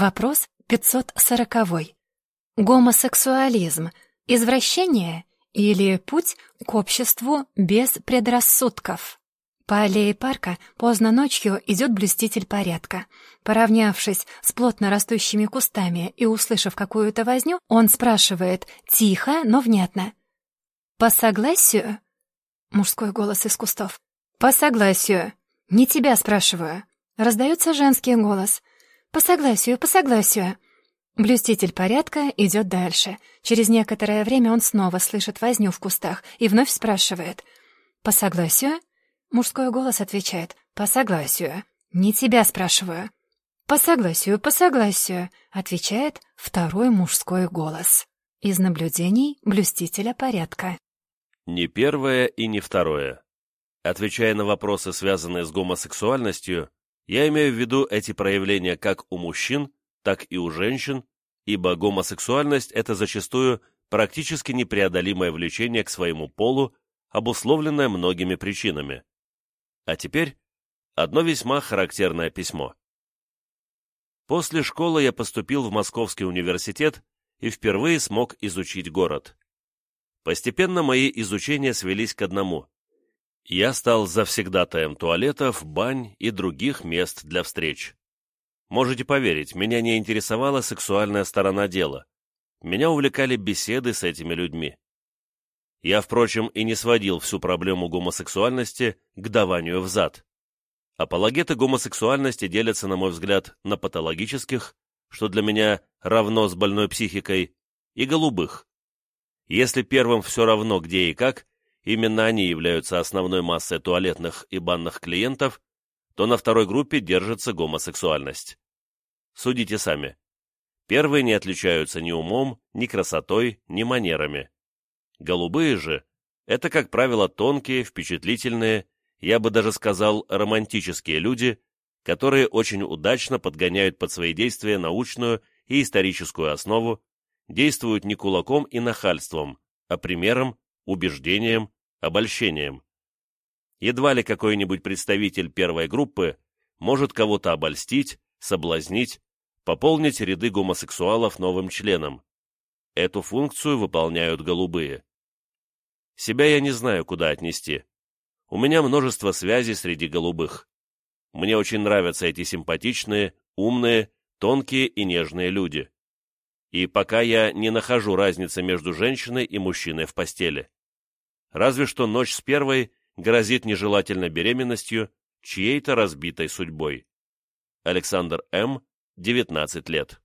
Вопрос 540. Гомосексуализм – извращение или путь к обществу без предрассудков? По аллее парка поздно ночью идет блюститель порядка. Поравнявшись с плотно растущими кустами и услышав какую-то возню, он спрашивает тихо, но внятно. «По согласию?» Мужской голос из кустов. «По согласию. Не тебя спрашиваю». Раздается женский голос. «По согласию, по согласию». Блюститель порядка идет дальше. Через некоторое время он снова слышит возню в кустах и вновь спрашивает. «По согласию?» Мужской голос отвечает. «По согласию». «Не тебя спрашиваю». «По согласию, по согласию», — отвечает второй мужской голос. Из наблюдений блюстителя порядка. Не первое и не второе. Отвечая на вопросы, связанные с гомосексуальностью, я имею в виду эти проявления как у мужчин, так и у женщин, ибо гомосексуальность – это зачастую практически непреодолимое влечение к своему полу, обусловленное многими причинами. А теперь одно весьма характерное письмо. После школы я поступил в Московский университет и впервые смог изучить город. Постепенно мои изучения свелись к одному. Я стал завсегдатаем туалетов, бань и других мест для встреч. Можете поверить, меня не интересовала сексуальная сторона дела. Меня увлекали беседы с этими людьми. Я, впрочем, и не сводил всю проблему гомосексуальности к даванию в зад. Апологеты гомосексуальности делятся, на мой взгляд, на патологических, что для меня равно с больной психикой, и голубых. Если первым все равно где и как, именно они являются основной массой туалетных и банных клиентов, то на второй группе держится гомосексуальность. Судите сами. Первые не отличаются ни умом, ни красотой, ни манерами. Голубые же – это, как правило, тонкие, впечатлительные, я бы даже сказал, романтические люди, которые очень удачно подгоняют под свои действия научную и историческую основу, действуют не кулаком и нахальством, а примером, убеждением, обольщением. Едва ли какой-нибудь представитель первой группы может кого-то обольстить, соблазнить, пополнить ряды гомосексуалов новым членом. Эту функцию выполняют голубые. Себя я не знаю, куда отнести. У меня множество связей среди голубых. Мне очень нравятся эти симпатичные, умные, тонкие и нежные люди и пока я не нахожу разницы между женщиной и мужчиной в постели. Разве что ночь с первой грозит нежелательной беременностью, чьей-то разбитой судьбой. Александр М., 19 лет.